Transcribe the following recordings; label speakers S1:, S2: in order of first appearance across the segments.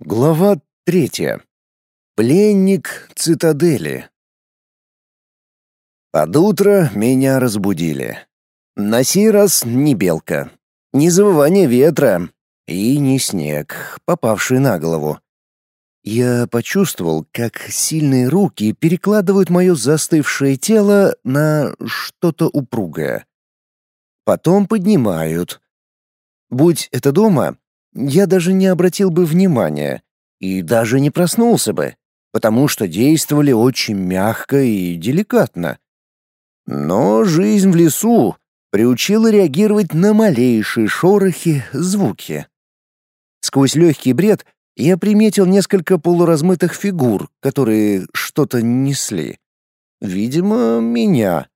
S1: Глава третья. Пленник цитадели. Под утро меня разбудили. На сей раз не белка, не завывание ветра и не снег, попавший на голову. Я почувствовал, как сильные руки перекладывают мое застывшее тело на что-то упругое. Потом поднимают. Будь это дома, я даже не обратил бы внимания и даже не проснулся бы, потому что действовали очень мягко и деликатно. Но жизнь в лесу приучила реагировать на малейшие шорохи, звуки. Сквозь легкий бред я приметил несколько полуразмытых фигур, которые что-то несли. Видимо, меня.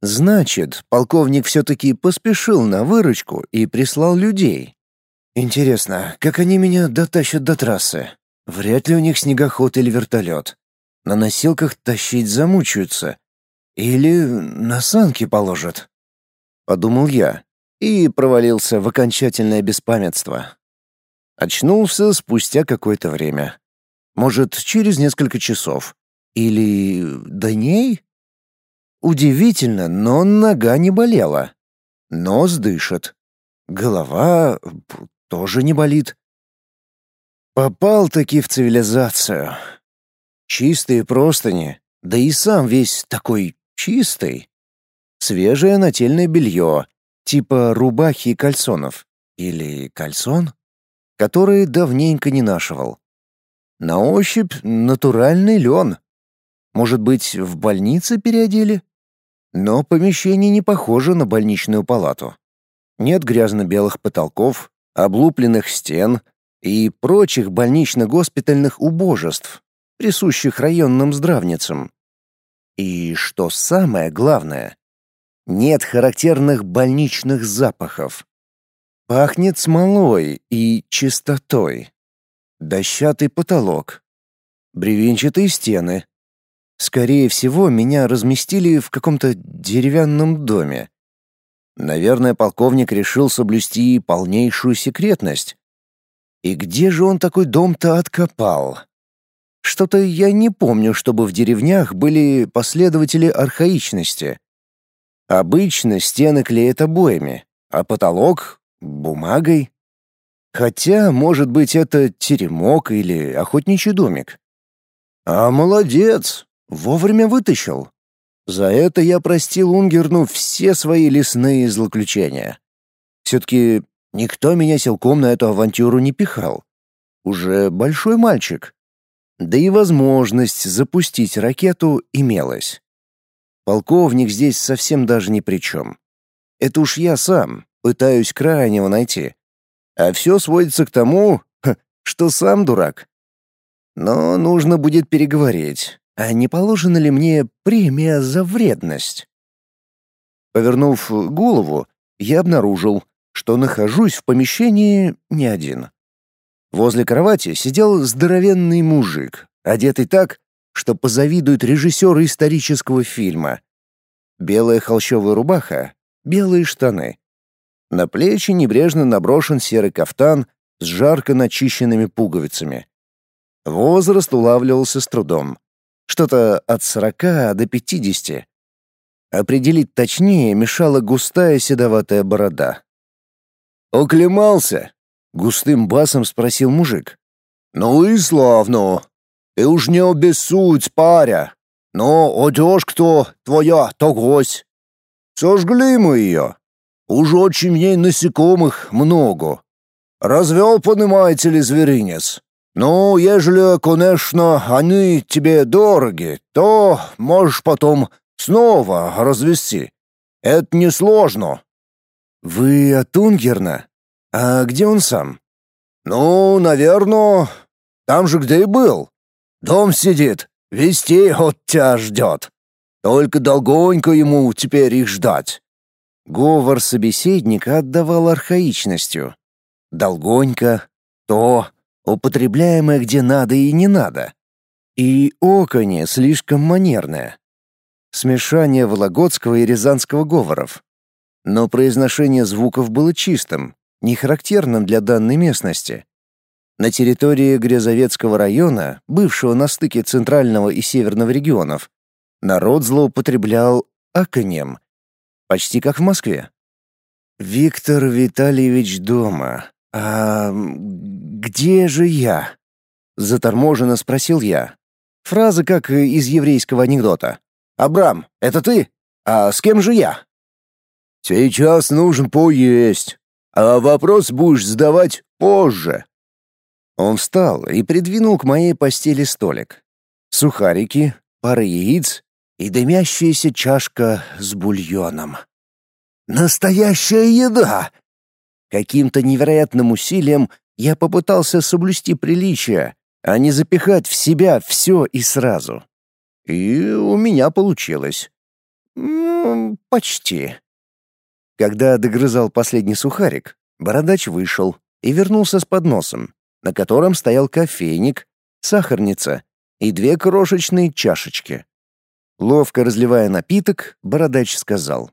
S1: Значит, полковник все-таки поспешил на выручку и прислал людей. Интересно, как они меня дотащат до трассы? Вряд ли у них снегоход или вертолет. На носилках тащить замучаются. Или на санки положат. Подумал я и провалился в окончательное беспамятство. Очнулся спустя какое-то время. Может, через несколько часов. Или дней? Удивительно, но нога не болела. Нос дышит. Голова тоже не болит. Попал-таки в цивилизацию. Чистые простыни, да и сам весь такой чистый. Свежее нательное белье, типа рубахи и кальсонов. Или кальсон? Которые давненько не нашивал. На ощупь натуральный лен. Может быть, в больнице переодели? Но помещение не похоже на больничную палату. Нет грязно-белых потолков, облупленных стен и прочих больнично-госпитальных убожеств, присущих районным здравницам. И что самое главное, нет характерных больничных запахов. Пахнет смолой и чистотой. Дощатый потолок. Бревенчатые стены. Скорее всего, меня разместили в каком-то деревянном доме. Наверное, полковник решил соблюсти полнейшую секретность. И где же он такой дом-то откопал? Что-то я не помню, чтобы в деревнях были последователи архаичности. Обычно стены клеят обоями, а потолок — бумагой. Хотя, может быть, это теремок или охотничий домик. А молодец, вовремя вытащил. За это я простил Унгерну все свои лесные злоключения. Все-таки никто меня силком на эту авантюру не пихал. Уже большой мальчик. Да и возможность запустить ракету имелась. Полковник здесь совсем даже ни при чем. Это уж я сам пытаюсь крайнего найти. А все сводится к тому, что сам дурак. Но нужно будет переговорить. А не положена ли мне премия за вредность? Повернув голову, я обнаружил, что нахожусь в помещении не один. Возле кровати сидел здоровенный мужик, одетый так, что позавидует режиссеру исторического фильма. Белая холщовая рубаха, белые штаны. На плечи небрежно наброшен серый кафтан с жарко начищенными пуговицами. Возраст улавливался с трудом. Что-то от сорока до пятидесяти. Определить точнее мешала густая седоватая борода. «Оклемался?» — густым басом спросил мужик. «Ну и славно. Ты уж не обессудь, паря. Но одежка-то твоя, то гось. Сожгли мы ее. Уж очень в ней насекомых много. Развел, понимаете ли, зверинец. «Ну, ежели, конечно, они тебе дороги, то можешь потом снова развести. Это несложно». «Вы от Унгерна? А где он сам?» «Ну, наверное, там же, где и был. Дом сидит, вести от тебя ждет. Только долгонько ему теперь их ждать». Говор собеседника отдавал архаичностью. «Долгонько, то, употребляемое где надо и не надо. И оконье слишком манерное. Смешание вологодского и рязанского говоров. Но произношение звуков было чистым, не характерным для данной местности. На территории Грязовецкого района, бывшего на стыке центрального и северного регионов, народ злоупотреблял аконем, почти как в Москве. Виктор Витальевич дома. А где же я? заторможенно спросил я. Фраза как из еврейского анекдота. Абрам, это ты? А с кем же я?
S2: Сейчас нужен поесть, а вопрос будешь задавать позже.
S1: Он встал и придвинул к моей постели столик. Сухарики, пара яиц и дымящаяся чашка с бульоном. Настоящая еда! Каким-то невероятным усилием я попытался соблюсти приличие, а не запихать в себя все и сразу. И у меня получилось. Ну, почти. Когда догрызал последний сухарик, бородач вышел и вернулся с подносом, на котором стоял кофейник, сахарница и две крошечные чашечки. Ловко разливая напиток, бородач сказал.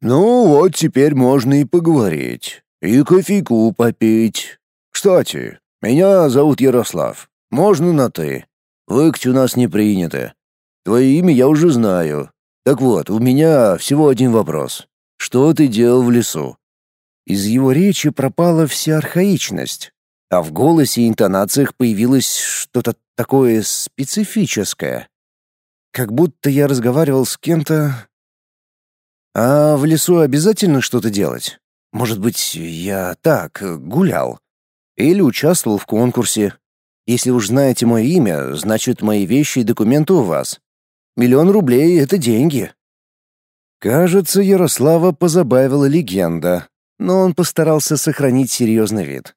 S2: «Ну вот теперь можно и поговорить, и кофейку попить. Кстати, меня зовут Ярослав. Можно на «ты». Выкать у нас не принято. Твое имя я уже знаю. Так вот, у меня всего один вопрос. Что ты делал в лесу?»
S1: Из его речи пропала вся архаичность, а в голосе и интонациях появилось что-то такое специфическое. Как будто я разговаривал с кем-то... А в лесу обязательно что-то делать? Может быть, я так, гулял? Или участвовал в конкурсе? Если уж знаете мое имя, значит, мои вещи и документы у вас. Миллион рублей — это деньги. Кажется, Ярослава позабавила легенда, но он постарался сохранить серьезный вид.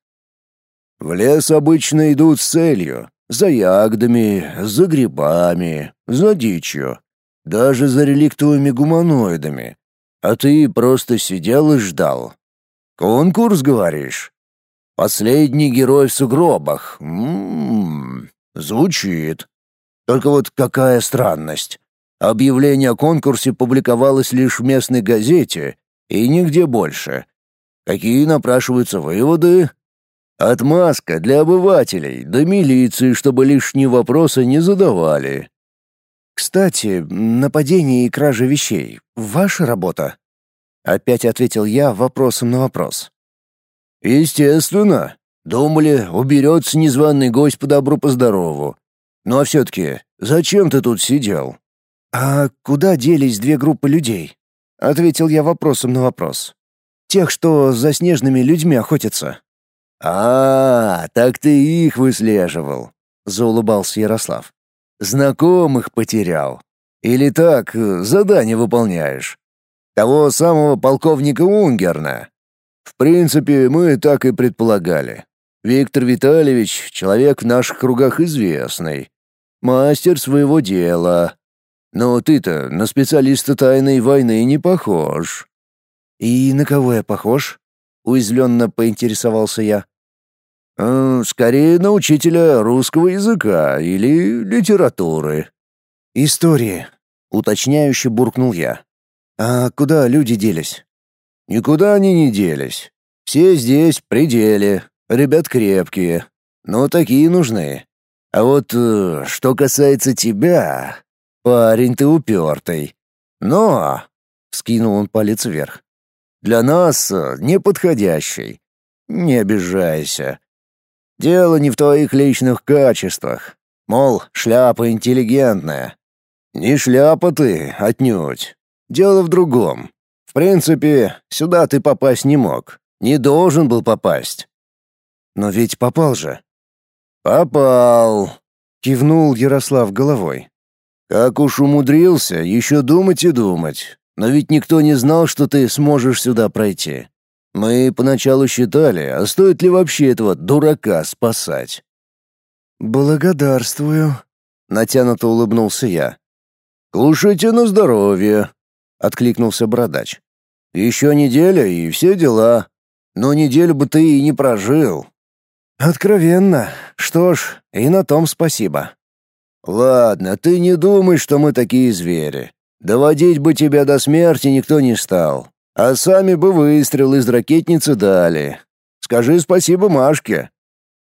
S2: В лес обычно идут с целью. За ягодами, за грибами, за дичью. Даже за реликтовыми гуманоидами. А ты просто сидел и ждал. Конкурс, говоришь? Последний герой в сугробах. Ммм, звучит. Только вот какая странность. Объявление о конкурсе публиковалось лишь в местной газете и нигде больше. Какие напрашиваются выводы? Отмазка для обывателей, до милиции, чтобы лишние вопросы не задавали.
S1: Кстати, нападение и кража вещей — ваша работа? Опять ответил я вопросом на вопрос.
S2: Естественно. Думали, уберется незваный гость по добру по здорову. Ну а все-таки, зачем ты тут сидел?
S1: А куда делись две группы людей? Ответил я вопросом на вопрос. Тех, что за снежными людьми охотятся.
S2: «А, так ты их выслеживал», — заулыбался Ярослав. «Знакомых потерял. Или так, задание выполняешь. Того самого полковника Унгерна. В принципе, мы так и предполагали. Виктор Витальевич — человек в наших кругах известный. Мастер своего дела. Но ты-то на специалиста тайной войны не похож».
S1: «И на кого я похож?» — уязвленно поинтересовался я.
S2: Э, скорее на учителя русского языка или литературы.
S1: Истории, уточняюще буркнул я. А куда люди делись?
S2: Никуда они не делись. Все здесь в пределе. Ребят крепкие. Но такие нужны. А вот э, что касается тебя, парень ты упертый. Но, скинул он палец вверх. Для нас э, неподходящий. Не обижайся. Дело не в твоих личных качествах. Мол, шляпа интеллигентная. Не шляпа ты, отнюдь. Дело в другом. В принципе, сюда ты попасть не мог. Не должен был попасть.
S1: Но ведь попал же.
S2: Попал,
S1: кивнул Ярослав головой.
S2: Как уж умудрился, еще думать и думать. Но ведь никто не знал, что ты сможешь сюда пройти. Мы поначалу считали, а стоит ли вообще этого дурака спасать?
S1: Благодарствую, натянуто улыбнулся я.
S2: Кушайте на здоровье, откликнулся бородач. Еще неделя и все дела. Но неделю бы ты и не прожил.
S1: Откровенно. Что ж, и на том спасибо.
S2: Ладно, ты не думай, что мы такие звери. Доводить бы тебя до смерти никто не стал. А сами бы выстрел из ракетницы дали. Скажи спасибо Машке».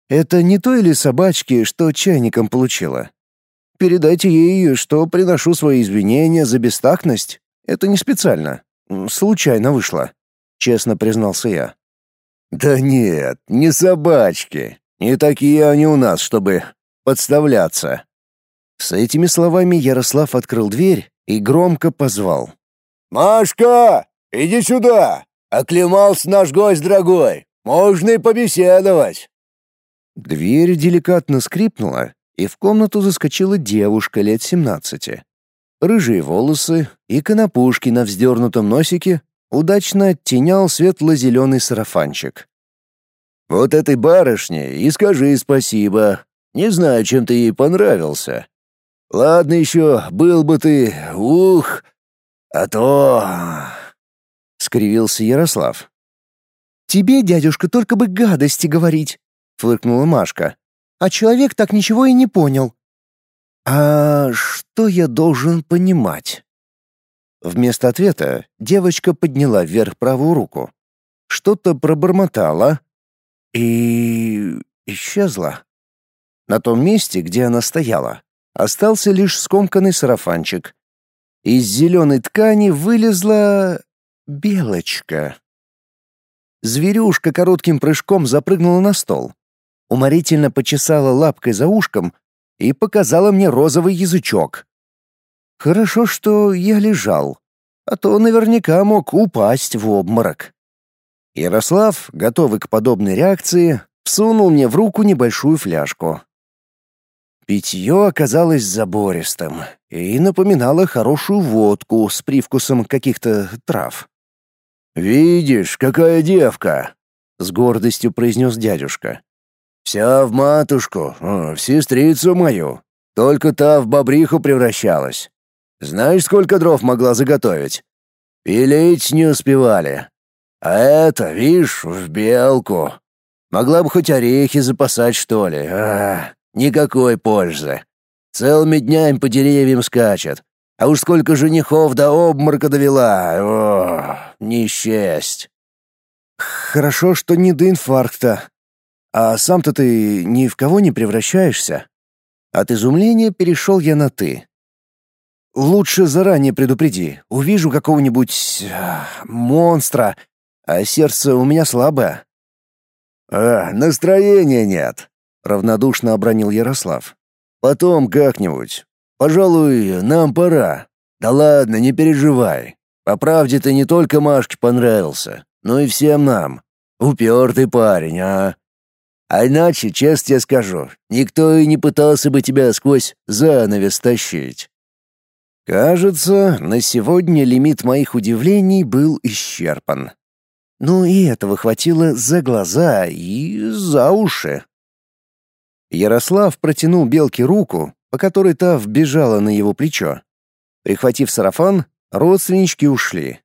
S1: Это не той ли собачки, что чайником получила? Передайте ей, что приношу свои извинения за бестактность. Это не специально. Случайно вышло», — честно признался я.
S2: «Да нет, не собачки. Не такие они у нас, чтобы подставляться».
S1: С этими словами Ярослав открыл дверь и громко позвал.
S2: «Машка, иди сюда! Оклемался наш гость дорогой. Можно и побеседовать».
S1: Дверь деликатно скрипнула, и в комнату заскочила девушка лет семнадцати. Рыжие волосы и конопушки на вздернутом носике удачно оттенял светло-зеленый сарафанчик.
S2: «Вот этой барышне и скажи спасибо. Не знаю, чем ты ей понравился. Ладно еще, был бы ты, ух, а то...» — скривился Ярослав.
S1: «Тебе, дядюшка, только бы гадости говорить фыркнула Машка. А человек так ничего и не понял. А что я должен понимать? Вместо ответа девочка подняла вверх правую руку. Что-то пробормотала и исчезла. На том месте, где она стояла, остался лишь скомканный сарафанчик. Из зеленой ткани вылезла белочка. Зверюшка коротким прыжком запрыгнула на стол, уморительно почесала лапкой за ушком и показала мне розовый язычок. Хорошо, что я лежал, а то наверняка мог упасть в обморок. Ярослав, готовый к подобной реакции, всунул мне в руку небольшую фляжку. Питье оказалось забористым и напоминало хорошую водку с привкусом каких-то трав.
S2: «Видишь, какая девка!» — с гордостью произнес дядюшка. Вся в матушку, в сестрицу мою. Только та в бобриху превращалась. Знаешь, сколько дров могла заготовить? Пилить не успевали. А это, видишь, в белку. Могла бы хоть орехи запасать, что ли. А, никакой пользы. Целыми днями по деревьям скачет. А уж сколько женихов до обморока довела. О, не счесть.
S1: Хорошо, что не до инфаркта, а сам-то ты ни в кого не превращаешься. От изумления перешел я на «ты». Лучше заранее предупреди. Увижу какого-нибудь... А, монстра, а сердце у меня слабое.
S2: «А, настроения нет», — равнодушно обронил Ярослав. «Потом как-нибудь. Пожалуй, нам пора. Да ладно, не переживай. По правде ты не только Машке понравился, но и всем нам. Упертый парень, а? А иначе, честно тебе скажу, никто и не пытался бы тебя сквозь занавес тащить.
S1: Кажется, на сегодня лимит моих удивлений был исчерпан. Ну и этого хватило за глаза и за уши. Ярослав протянул Белке руку, по которой та вбежала на его плечо. Прихватив сарафан, родственнички ушли.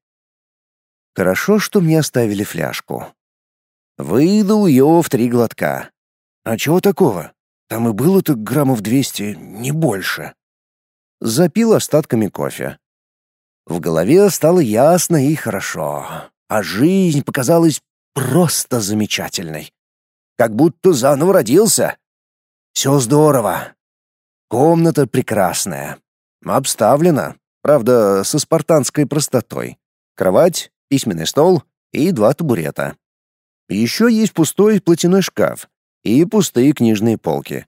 S1: Хорошо, что мне оставили фляжку. Выдал ее в три глотка. А чего такого? Там и было-то граммов двести, не больше. Запил остатками кофе. В голове стало ясно и хорошо, а жизнь показалась просто замечательной. Как будто заново родился. Все здорово. Комната прекрасная. Обставлена, правда, со спартанской простотой. Кровать, письменный стол и два табурета. Еще есть пустой платяной шкаф и пустые книжные полки.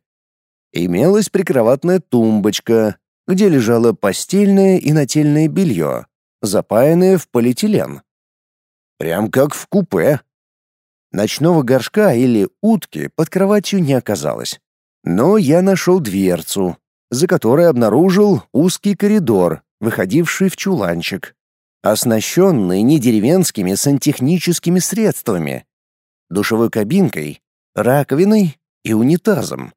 S1: Имелась прикроватная тумбочка, где лежало постельное и нательное белье, запаянное в полиэтилен. Прям как в купе. Ночного горшка или утки под кроватью не оказалось. Но я нашел дверцу, за которой обнаружил узкий коридор, выходивший в чуланчик, оснащенный не деревенскими сантехническими средствами, душевой кабинкой, раковиной и унитазом.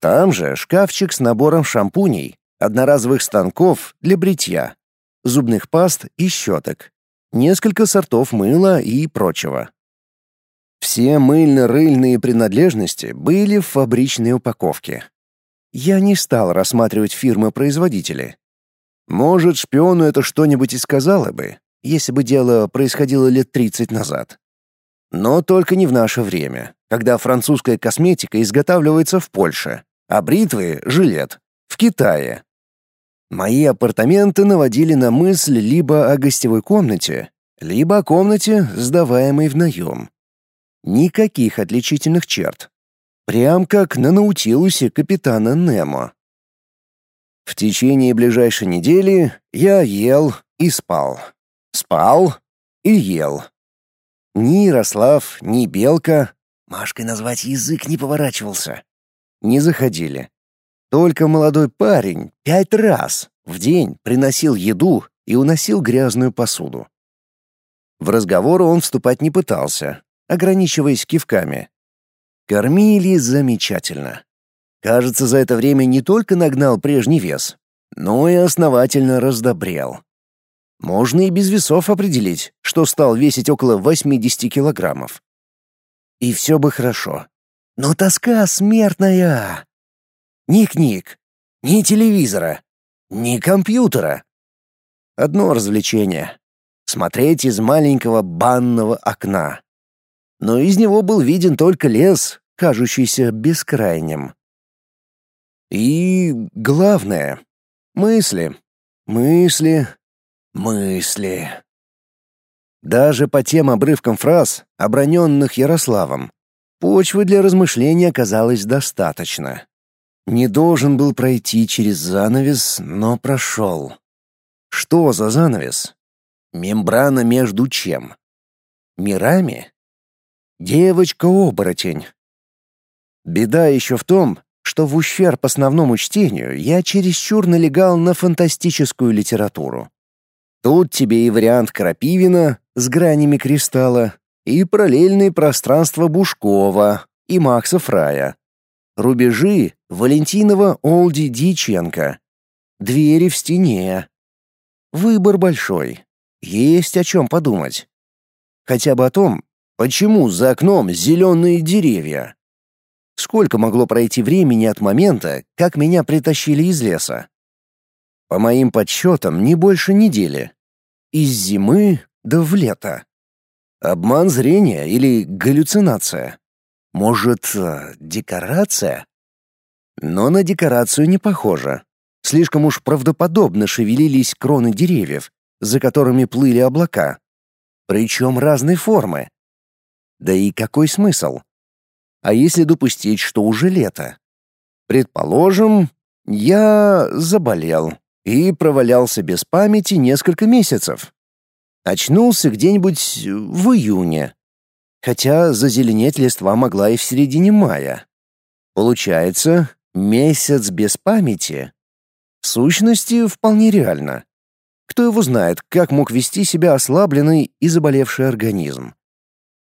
S1: Там же шкафчик с набором шампуней, одноразовых станков для бритья, зубных паст и щеток, несколько сортов мыла и прочего. Все мыльно-рыльные принадлежности были в фабричной упаковке. Я не стал рассматривать фирмы-производители. Может, шпиону это что-нибудь и сказала бы, если бы дело происходило лет 30 назад. Но только не в наше время, когда французская косметика изготавливается в Польше, а бритвы, жилет, в Китае. Мои апартаменты наводили на мысль либо о гостевой комнате, либо о комнате, сдаваемой в наем. Никаких отличительных черт. Прям как на Наутилусе капитана Немо. В течение ближайшей недели я ел и спал. Спал и ел. Ни Ярослав, ни Белка, Машкой назвать язык не поворачивался, не заходили. Только молодой парень пять раз в день приносил еду и уносил грязную посуду. В разговор он вступать не пытался, ограничиваясь кивками. Кормили замечательно. Кажется, за это время не только нагнал прежний вес, но и основательно раздобрел. Можно и без весов определить, что стал весить около 80 килограммов. И все бы хорошо. Но тоска смертная. Ни книг, ни телевизора, ни компьютера. Одно развлечение — смотреть из маленького банного окна. Но из него был виден только лес, кажущийся бескрайним. И главное — мысли, мысли, Мысли. Даже по тем обрывкам фраз, оброненных Ярославом, почвы для размышлений оказалось достаточно. Не должен был пройти через занавес, но прошел. Что за занавес? Мембрана между чем? Мирами? Девочка-оборотень. Беда еще в том, что в ущерб основному чтению я чересчур налегал на фантастическую литературу. Тут тебе и вариант Крапивина с гранями кристалла, и параллельные пространства Бушкова и Макса Фрая. Рубежи Валентинова Олди Диченко. Двери в стене. Выбор большой. Есть о чем подумать. Хотя бы о том, почему за окном зеленые деревья. Сколько могло пройти времени от момента, как меня притащили из леса? По моим подсчетам, не больше недели. Из зимы до в лето. Обман зрения или галлюцинация? Может, э, декорация? Но на декорацию не похоже. Слишком уж правдоподобно шевелились кроны деревьев, за которыми плыли облака. Причем разной формы. Да и какой смысл? А если допустить, что уже лето? Предположим, я заболел и провалялся без памяти несколько месяцев. Очнулся где-нибудь в июне, хотя зазеленеть листва могла и в середине мая. Получается, месяц без памяти. В сущности, вполне реально. Кто его знает, как мог вести себя ослабленный и заболевший организм.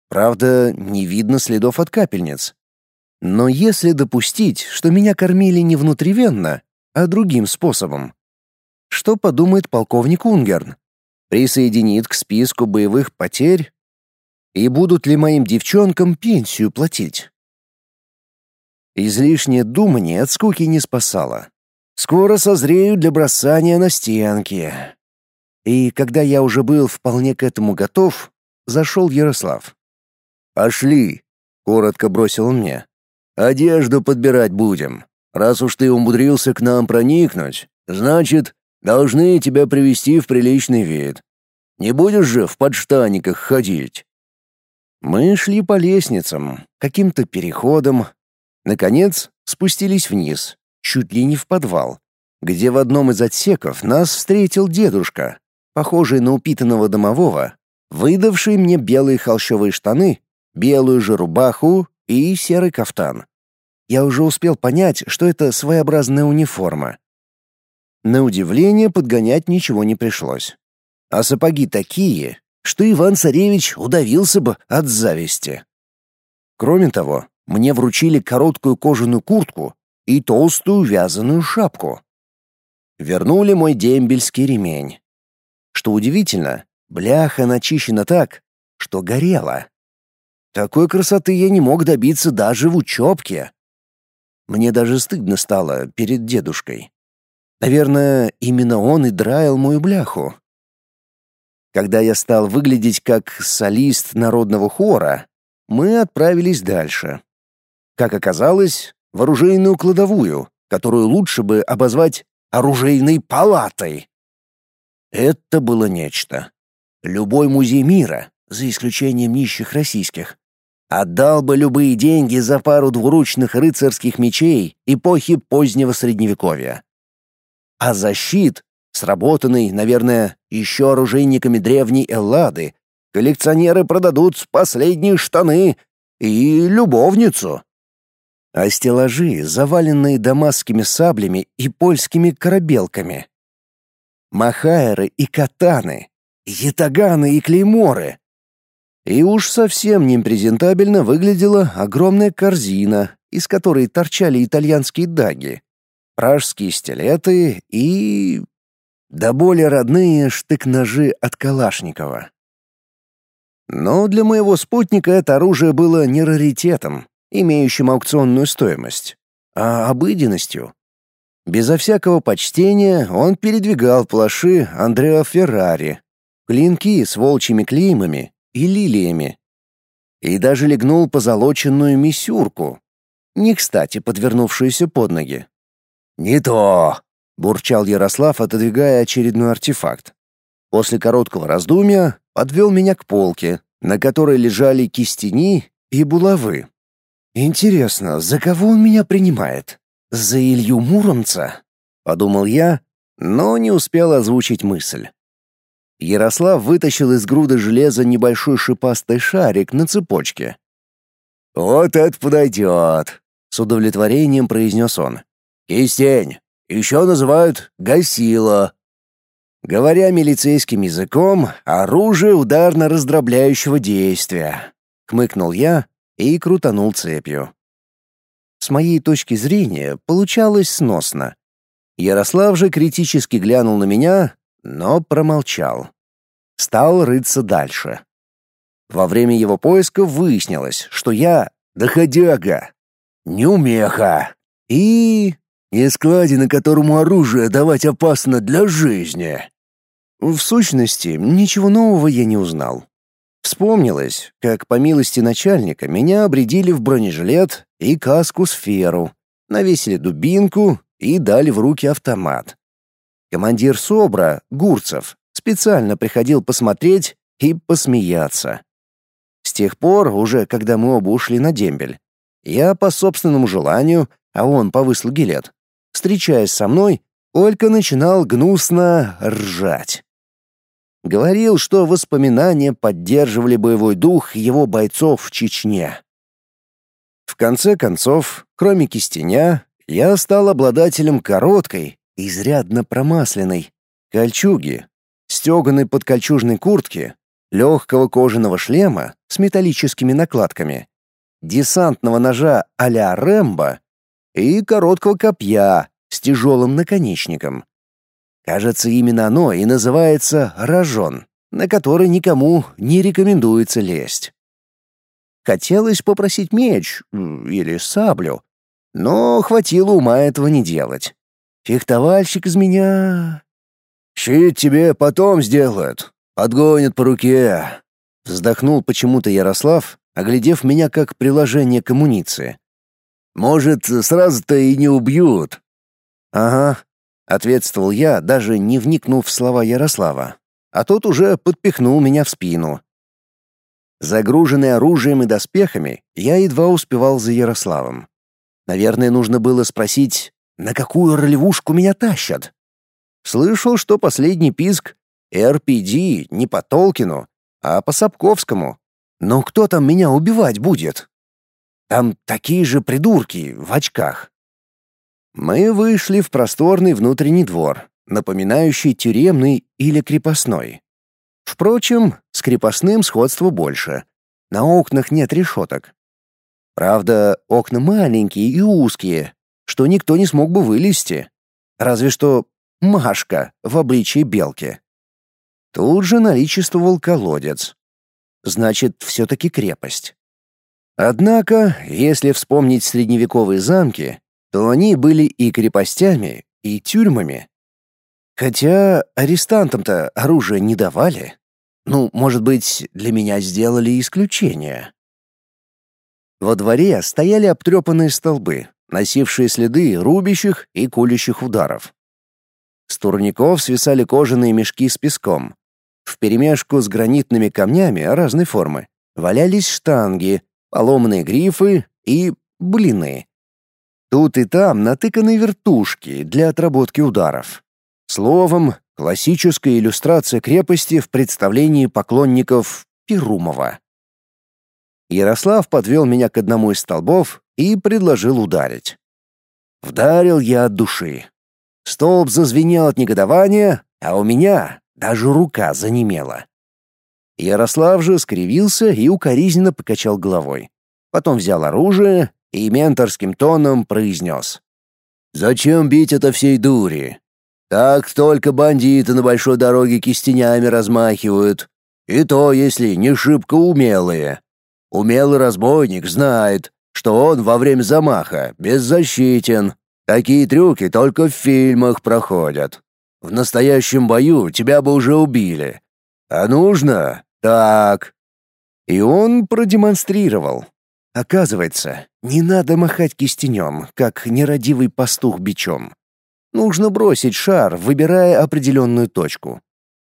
S1: Правда, не видно следов от капельниц. Но если допустить, что меня кормили не внутривенно, а другим способом, что подумает полковник Унгерн? Присоединит к списку боевых потерь? И будут ли моим девчонкам пенсию платить? Излишнее думание от скуки не спасало. Скоро созрею для бросания на стенки. И когда я уже был вполне к этому готов, зашел Ярослав. «Пошли», — коротко бросил он мне. «Одежду подбирать будем. Раз уж ты умудрился к нам проникнуть, значит, Должны тебя привести в приличный вид. Не будешь же в подштаниках ходить. Мы шли по лестницам, каким-то переходам. Наконец, спустились вниз, чуть ли не в подвал, где в одном из отсеков нас встретил дедушка, похожий на упитанного домового, выдавший мне белые холщовые штаны, белую же рубаху и серый кафтан. Я уже успел понять, что это своеобразная униформа. На удивление подгонять ничего не пришлось. А сапоги такие, что Иван-царевич удавился бы от зависти. Кроме того, мне вручили короткую кожаную куртку и толстую вязаную шапку. Вернули мой дембельский ремень. Что удивительно, бляха начищена так, что горела. Такой красоты я не мог добиться даже в учебке. Мне даже стыдно стало перед дедушкой. Наверное, именно он и драил мою бляху. Когда я стал выглядеть как солист народного хора, мы отправились дальше. Как оказалось, в оружейную кладовую, которую лучше бы обозвать оружейной палатой. Это было нечто. Любой музей мира, за исключением нищих российских, отдал бы любые деньги за пару двуручных рыцарских мечей эпохи позднего Средневековья. А защит, сработанный, наверное, еще оружейниками древней Эллады, коллекционеры продадут последние штаны и любовницу. А стеллажи, заваленные дамасскими саблями и польскими корабелками. Махаеры и катаны, ятаганы и клейморы. И уж совсем непрезентабельно выглядела огромная корзина, из которой торчали итальянские даги, пражские стилеты и... да более родные штык-ножи от Калашникова. Но для моего спутника это оружие было не раритетом, имеющим аукционную стоимость, а обыденностью. Безо всякого почтения он передвигал плаши Андреа Феррари, клинки с волчьими клеймами и лилиями. И даже легнул позолоченную мисюрку, не кстати подвернувшуюся под ноги. «Не то!» — бурчал Ярослав, отодвигая очередной артефакт. После короткого раздумья подвел меня к полке, на которой лежали кистени и булавы. «Интересно, за кого он меня принимает? За Илью Муромца?» — подумал я, но не успел озвучить мысль. Ярослав вытащил из груды железа небольшой шипастый шарик на цепочке. «Вот это подойдет!» — с удовлетворением произнес он. «Кистень! Еще называют гасила!» Говоря милицейским языком, оружие ударно-раздробляющего действия. Хмыкнул я и крутанул цепью. С моей точки зрения, получалось сносно. Ярослав же критически глянул на меня, но промолчал. Стал рыться дальше. Во время его поиска выяснилось, что я доходяга, неумеха и и складина, которому оружие давать опасно для жизни. В сущности, ничего нового я не узнал. Вспомнилось, как по милости начальника меня обредили в бронежилет и каску-сферу, навесили дубинку и дали в руки автомат. Командир СОБРа, Гурцев, специально приходил посмотреть и посмеяться. С тех пор, уже когда мы оба ушли на дембель, я по собственному желанию, а он повыс лагилет, встречаясь со мной, Олька начинал гнусно ржать. Говорил, что воспоминания поддерживали боевой дух его бойцов в Чечне. В конце концов, кроме кистеня, я стал обладателем короткой, изрядно промасленной, кольчуги, стеганой подкольчужной куртки, легкого кожаного шлема с металлическими накладками, десантного ножа а-ля Рэмбо и короткого копья с тяжелым наконечником. Кажется, именно оно и называется рожон, на который никому не рекомендуется лезть. Хотелось попросить меч или саблю, но хватило ума этого не делать. Фехтовальщик из меня... «Щит тебе потом сделают, подгонят по руке», — вздохнул почему-то Ярослав, оглядев меня как приложение к амуниции. «Может, сразу-то и не убьют». «Ага, Ответствовал я, даже не вникнув в слова Ярослава. А тот уже подпихнул меня в спину. Загруженный оружием и доспехами, я едва успевал за Ярославом. Наверное, нужно было спросить, на какую ролевушку меня тащат. Слышал, что последний писк РПД не по Толкину, а по Сапковскому. Но кто там меня убивать будет? Там такие же придурки в очках. Мы вышли в просторный внутренний двор, напоминающий тюремный или крепостной. Впрочем, с крепостным сходства больше. На окнах нет решеток. Правда, окна маленькие и узкие, что никто не смог бы вылезти. Разве что Машка в обличии белки. Тут же наличествовал колодец. Значит, все-таки крепость. Однако, если вспомнить средневековые замки, то они были и крепостями, и тюрьмами. Хотя арестантам-то оружие не давали. Ну, может быть, для меня сделали исключение. Во дворе стояли обтрепанные столбы, носившие следы рубящих и колющих ударов. С турников свисали кожаные мешки с песком. Вперемешку с гранитными камнями разной формы валялись штанги, поломанные грифы и блины. Тут и там натыканы вертушки для отработки ударов. Словом, классическая иллюстрация крепости в представлении поклонников Перумова. Ярослав подвел меня к одному из столбов и предложил ударить. Вдарил я от души. Столб зазвенел от негодования, а у меня даже рука занемела. Ярослав же скривился и укоризненно покачал головой. Потом взял оружие и менторским тоном произнес. «Зачем бить это всей дури? Так только бандиты на большой дороге кистенями размахивают. И то, если не шибко умелые. Умелый разбойник знает, что он во время замаха беззащитен. Такие трюки только в фильмах проходят. В настоящем бою тебя бы уже убили. А нужно? Так. И он продемонстрировал. Оказывается, не надо махать кистенем, как нерадивый пастух бичом. Нужно бросить шар, выбирая определенную точку.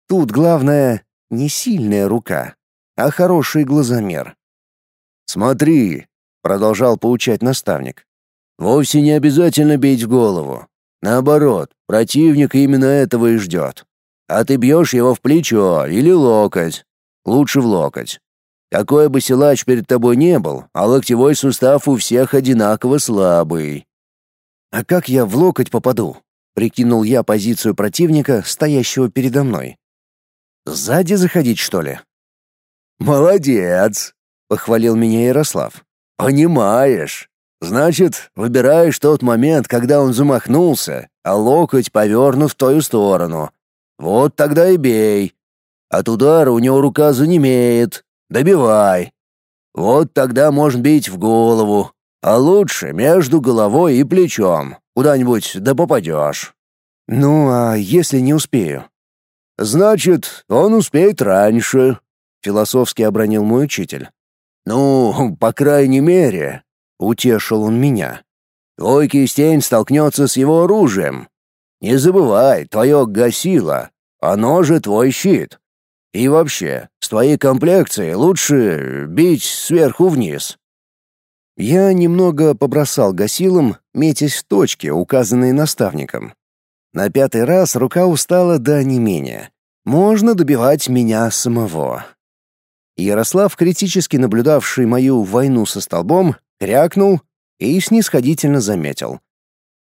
S1: Тут главное не сильная рука, а хороший глазомер. «Смотри», — продолжал поучать наставник, — «вовсе не обязательно бить в голову. Наоборот, противник именно этого и ждет. А ты бьешь его в плечо или локоть. Лучше в локоть. Какой бы силач перед тобой не был, а локтевой сустав у всех одинаково слабый». «А как я в локоть попаду?» — прикинул я позицию противника, стоящего передо мной. «Сзади заходить, что ли?»
S2: «Молодец!» — похвалил меня Ярослав. «Понимаешь. Значит, выбираешь тот момент, когда он замахнулся, а локоть повернут в твою сторону. Вот тогда и бей. От удара у него рука занемеет. Добивай. Вот тогда можно бить в голову, а лучше между головой и плечом. Куда-нибудь да попадешь».
S1: «Ну, а если не успею?»
S2: «Значит, он успеет раньше», — философски обронил мой учитель. «Ну, по крайней мере», — утешил он меня. «Твой кистень столкнется с его оружием. Не забывай, твое гасило, оно же твой щит. И вообще, с твоей комплекцией лучше бить сверху вниз».
S1: Я немного побросал гасилом, метясь в точки, указанные наставником. На пятый раз рука устала до менее. Можно добивать меня самого. Ярослав, критически наблюдавший мою войну со столбом, крякнул и снисходительно заметил.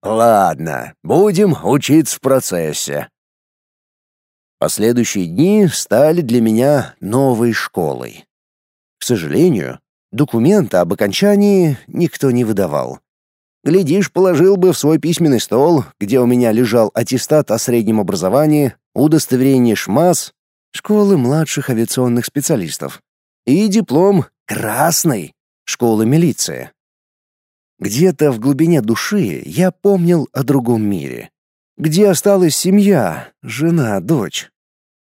S2: «Ладно, будем учиться в процессе».
S1: Последующие дни стали для меня новой школой. К сожалению, документа об окончании никто не выдавал. Глядишь, положил бы в свой письменный стол, где у меня лежал аттестат о среднем образовании, удостоверение ШМАС, школы младших авиационных специалистов, и диплом красной школы милиции. Где-то в глубине души я помнил о другом мире, где осталась семья, жена, дочь.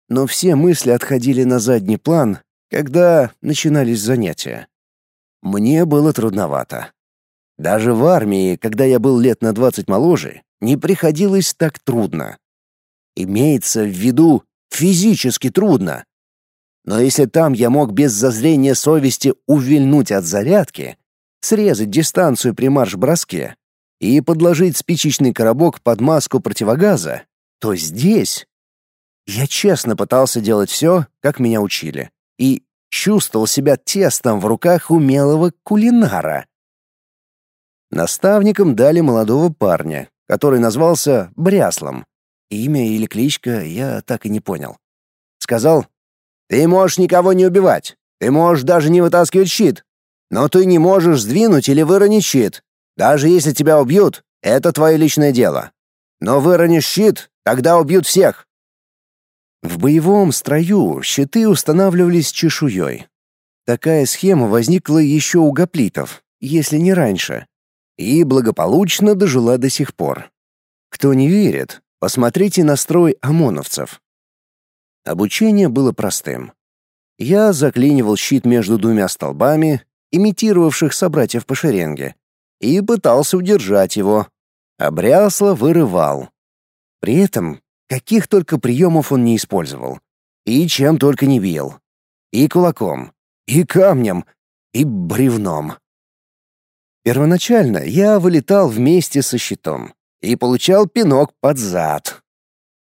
S1: Но все мысли отходили на задний план, когда начинались занятия. Мне было трудновато. Даже в армии, когда я был лет на двадцать моложе, не приходилось так трудно. Имеется в виду физически трудно. Но если там я мог без зазрения совести увильнуть от зарядки, срезать дистанцию при марш-броске и подложить спичечный коробок под маску противогаза, то здесь я честно пытался делать все, как меня учили, и чувствовал себя тестом в руках умелого кулинара. Наставникам дали молодого парня, который назвался Бряслом. Имя или кличка я так и не понял. Сказал, «Ты можешь никого не убивать, ты можешь даже не вытаскивать щит, но ты не можешь сдвинуть или выронить щит. Даже если тебя убьют, это твое личное дело. Но выронишь щит, тогда убьют всех». В боевом строю щиты устанавливались чешуей. Такая схема возникла еще у гоплитов, если не раньше, и благополучно дожила до сих пор. Кто не верит, Посмотрите на строй ОМОНовцев. Обучение было простым. Я заклинивал щит между двумя столбами, имитировавших собратьев по шеренге, и пытался удержать его. А Брясло вырывал. При этом каких только приемов он не использовал. И чем только не бил. И кулаком, и камнем, и бревном. Первоначально я вылетал вместе со щитом и получал пинок под зад.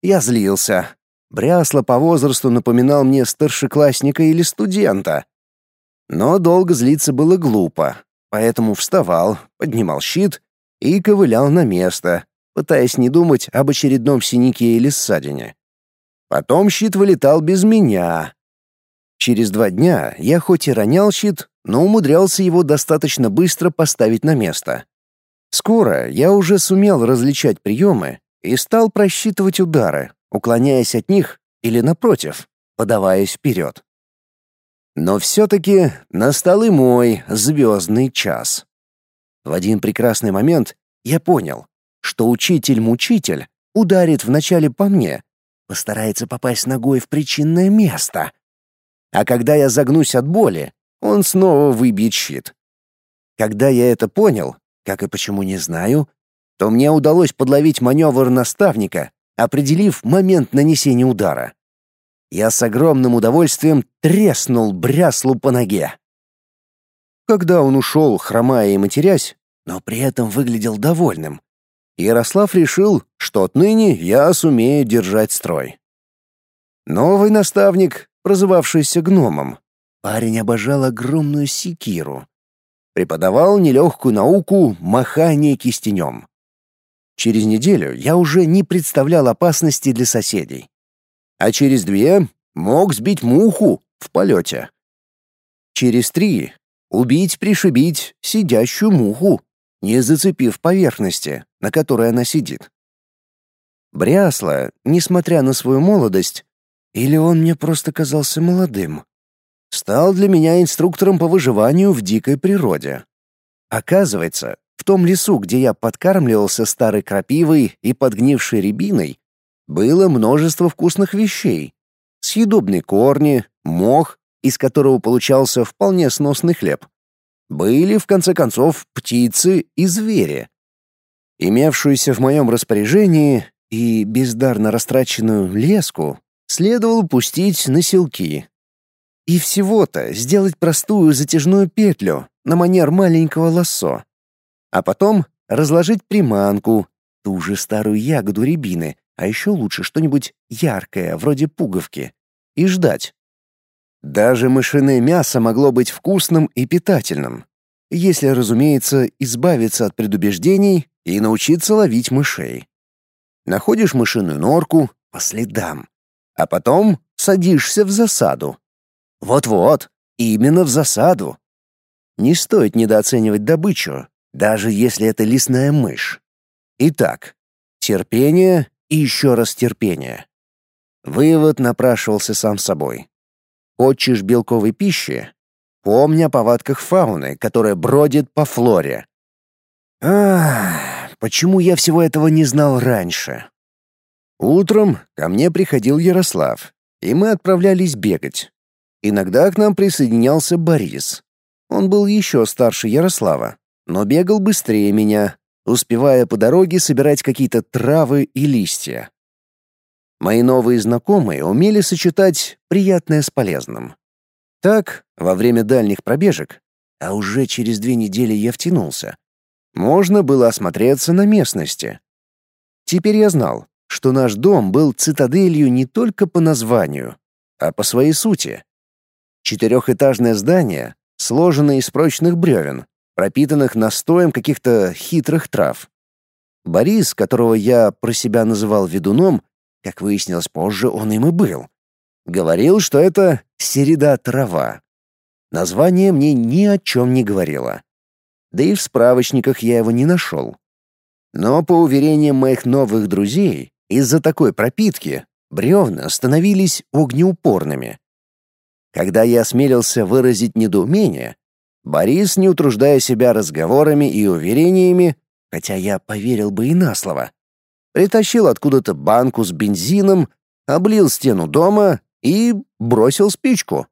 S1: Я злился. Брясло по возрасту напоминал мне старшеклассника или студента. Но долго злиться было глупо, поэтому вставал, поднимал щит и ковылял на место, пытаясь не думать об очередном синяке или ссадине. Потом щит вылетал без меня. Через два дня я хоть и ронял щит, но умудрялся его достаточно быстро поставить на место. Скоро я уже сумел различать приемы и стал просчитывать удары, уклоняясь от них или, напротив, подаваясь вперед. Но все-таки настал и мой звездный час. В один прекрасный момент я понял, что учитель-мучитель ударит вначале по мне, постарается попасть ногой в причинное место. А когда я загнусь от боли, он снова выбьет щит. Когда я это понял, как и почему не знаю, то мне удалось подловить маневр наставника, определив момент нанесения удара. Я с огромным удовольствием треснул бряслу по ноге. Когда он ушел, хромая и матерясь, но при этом выглядел довольным, Ярослав решил, что отныне я сумею держать строй. Новый наставник, прозывавшийся гномом, парень обожал огромную секиру. Преподавал нелегкую науку махание кистенем. Через неделю я уже не представлял опасности для соседей. А через две мог сбить муху в полете. Через три — убить-пришибить сидящую муху не зацепив поверхности, на которой она сидит. Брясло, несмотря на свою молодость, или он мне просто казался молодым, стал для меня инструктором по выживанию в дикой природе. Оказывается, в том лесу, где я подкармливался старой крапивой и подгнившей рябиной, было множество вкусных вещей. Съедобные корни, мох, из которого получался вполне сносный хлеб, были, в конце концов, птицы и звери. Имевшуюся в моем распоряжении и бездарно растраченную леску следовало пустить на селки. И всего-то сделать простую затяжную петлю на манер маленького лассо. А потом разложить приманку, ту же старую ягоду рябины, а еще лучше что-нибудь яркое, вроде пуговки, и ждать. Даже мышиное мясо могло быть вкусным и питательным, если, разумеется, избавиться от предубеждений и научиться ловить мышей. Находишь мышиную норку по следам, а потом садишься в засаду. Вот-вот, именно в засаду. Не стоит недооценивать добычу, даже если это лесная мышь. Итак, терпение и еще раз терпение. Вывод напрашивался сам собой. Хочешь белковой пищи? Помни о повадках фауны, которая бродит по флоре. Ах, почему я всего этого не знал раньше? Утром ко мне приходил Ярослав, и мы отправлялись бегать. Иногда к нам присоединялся Борис. Он был еще старше Ярослава, но бегал быстрее меня, успевая по дороге собирать какие-то травы и листья. Мои новые знакомые умели сочетать приятное с полезным. Так, во время дальних пробежек, а уже через две недели я втянулся, можно было осмотреться на местности. Теперь я знал, что наш дом был цитаделью не только по названию, а по своей сути. Четырехэтажное здание, сложенное из прочных бревен, пропитанных настоем каких-то хитрых трав. Борис, которого я про себя называл ведуном, как выяснилось позже, он им и был. Говорил, что это середа трава. Название мне ни о чем не говорило. Да и в справочниках я его не нашел. Но, по уверениям моих новых друзей, из-за такой пропитки бревна становились огнеупорными. Когда я осмелился выразить недоумение, Борис, не утруждая себя разговорами и уверениями, хотя я поверил бы и на слово, притащил откуда-то банку с бензином, облил стену дома и бросил спичку.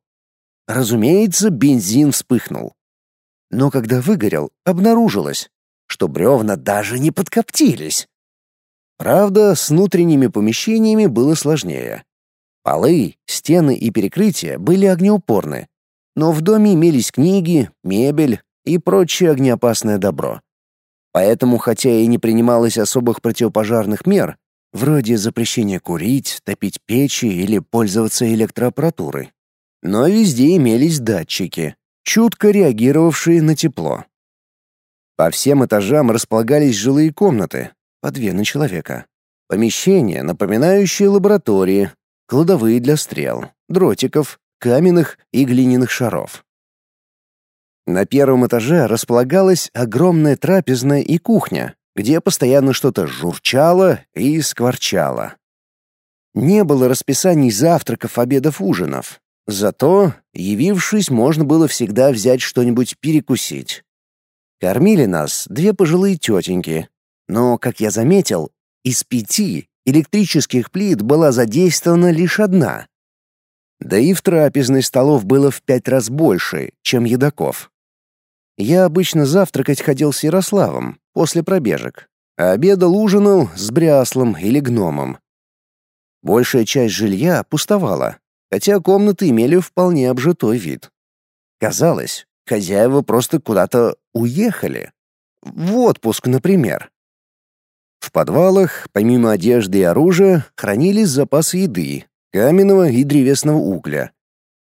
S1: Разумеется, бензин вспыхнул. Но когда выгорел, обнаружилось, что бревна даже не подкоптились. Правда, с внутренними помещениями было сложнее. Полы, стены и перекрытия были огнеупорны, но в доме имелись книги, мебель и прочее огнеопасное добро. Поэтому, хотя и не принималось особых противопожарных мер, вроде запрещения курить, топить печи или пользоваться электроаппаратурой, но везде имелись датчики, чутко реагировавшие на тепло. По всем этажам располагались жилые комнаты, по две на человека. Помещения, напоминающие лаборатории, кладовые для стрел, дротиков, каменных и глиняных шаров. На первом этаже располагалась огромная трапезная и кухня, где постоянно что-то журчало и скворчало. Не было расписаний завтраков, обедов, ужинов. Зато, явившись, можно было всегда взять что-нибудь перекусить. Кормили нас две пожилые тетеньки, но, как я заметил, из пяти электрических плит была задействована лишь одна. Да и в трапезной столов было в пять раз больше, чем едоков. Я обычно завтракать ходил с Ярославом после пробежек, а обедал ужинал с Бряслом или Гномом. Большая часть жилья пустовала, хотя комнаты имели вполне обжитой вид. Казалось, хозяева просто куда-то уехали. В отпуск, например. В подвалах, помимо одежды и оружия, хранились запасы еды, каменного и древесного угля.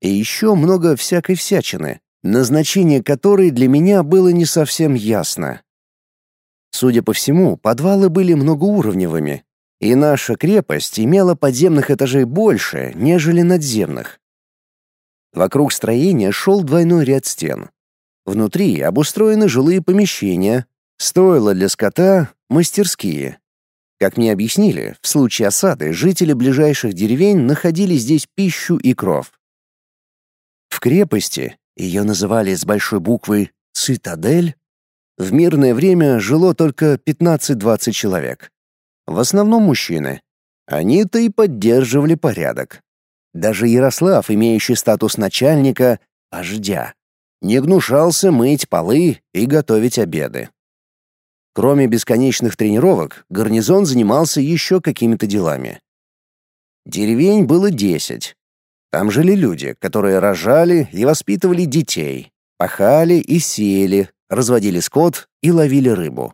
S1: И еще много всякой всячины, назначение которой для меня было не совсем ясно. Судя по всему, подвалы были многоуровневыми, и наша крепость имела подземных этажей больше, нежели надземных. Вокруг строения шел двойной ряд стен. Внутри обустроены жилые помещения, стойла для скота, мастерские. Как мне объяснили, в случае осады жители ближайших деревень находили здесь пищу и кров. В крепости, ее называли с большой буквы «Цитадель», в мирное время жило только 15-20 человек. В основном мужчины. Они-то и поддерживали порядок. Даже Ярослав, имеющий статус начальника, вождя, не гнушался мыть полы и готовить обеды. Кроме бесконечных тренировок, гарнизон занимался еще какими-то делами. Деревень было десять. Там жили люди, которые рожали и воспитывали детей, пахали и сеяли, разводили скот и ловили рыбу.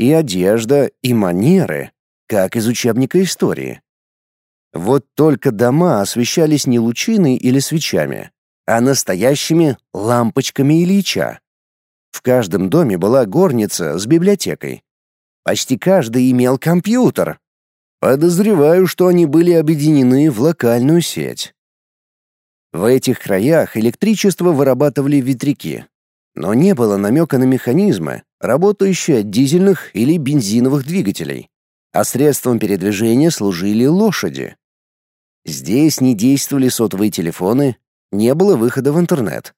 S1: И одежда, и манеры, как из учебника истории. Вот только дома освещались не лучиной или свечами, а настоящими лампочками Ильича. В каждом доме была горница с библиотекой. Почти каждый имел компьютер. Подозреваю, что они были объединены в локальную сеть. В этих краях электричество вырабатывали ветряки, но не было намека на механизмы, работающие от дизельных или бензиновых двигателей, а средством передвижения служили лошади. Здесь не действовали сотовые телефоны, не было выхода в интернет.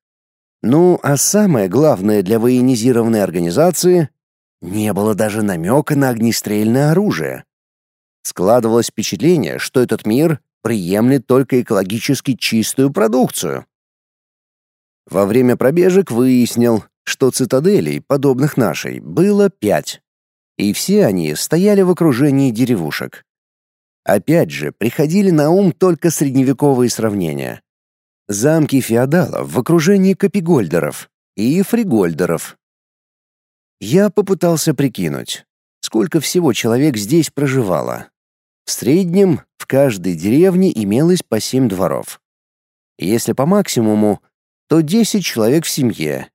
S1: Ну, а самое главное для военизированной организации — не было даже намека на огнестрельное оружие. Складывалось впечатление, что этот мир приемлет только экологически чистую продукцию. Во время пробежек выяснил, что цитаделей, подобных нашей, было пять. И все они стояли в окружении деревушек. Опять же, приходили на ум только средневековые сравнения. Замки феодалов в окружении капигольдеров и фригольдеров. Я попытался прикинуть, сколько всего человек здесь проживало. В среднем в каждой деревне имелось по семь дворов. Если по максимуму, то 10 человек в семье,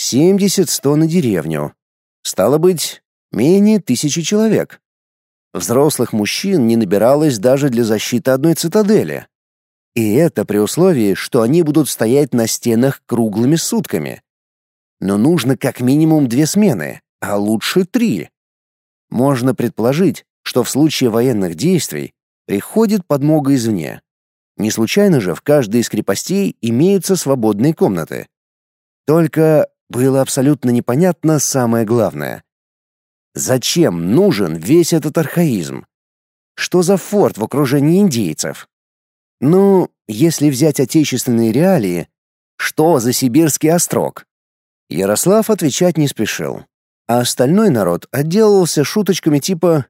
S1: 70-100 на деревню. Стало быть, менее тысячи человек. Взрослых мужчин не набиралось даже для защиты одной цитадели. И это при условии, что они будут стоять на стенах круглыми сутками. Но нужно как минимум две смены, а лучше три. Можно предположить, что в случае военных действий приходит подмога извне. Не случайно же в каждой из крепостей имеются свободные комнаты. Только было абсолютно непонятно самое главное. Зачем нужен весь этот архаизм? Что за форт в окружении индейцев? Ну, если взять отечественные реалии, что за сибирский острог? Ярослав отвечать не спешил, а остальной народ отделывался шуточками типа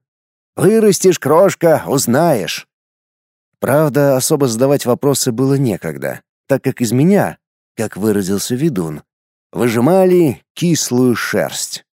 S1: «Вырастешь, крошка, узнаешь». Правда, особо задавать вопросы было некогда, так как из меня, как выразился ведун, выжимали кислую шерсть.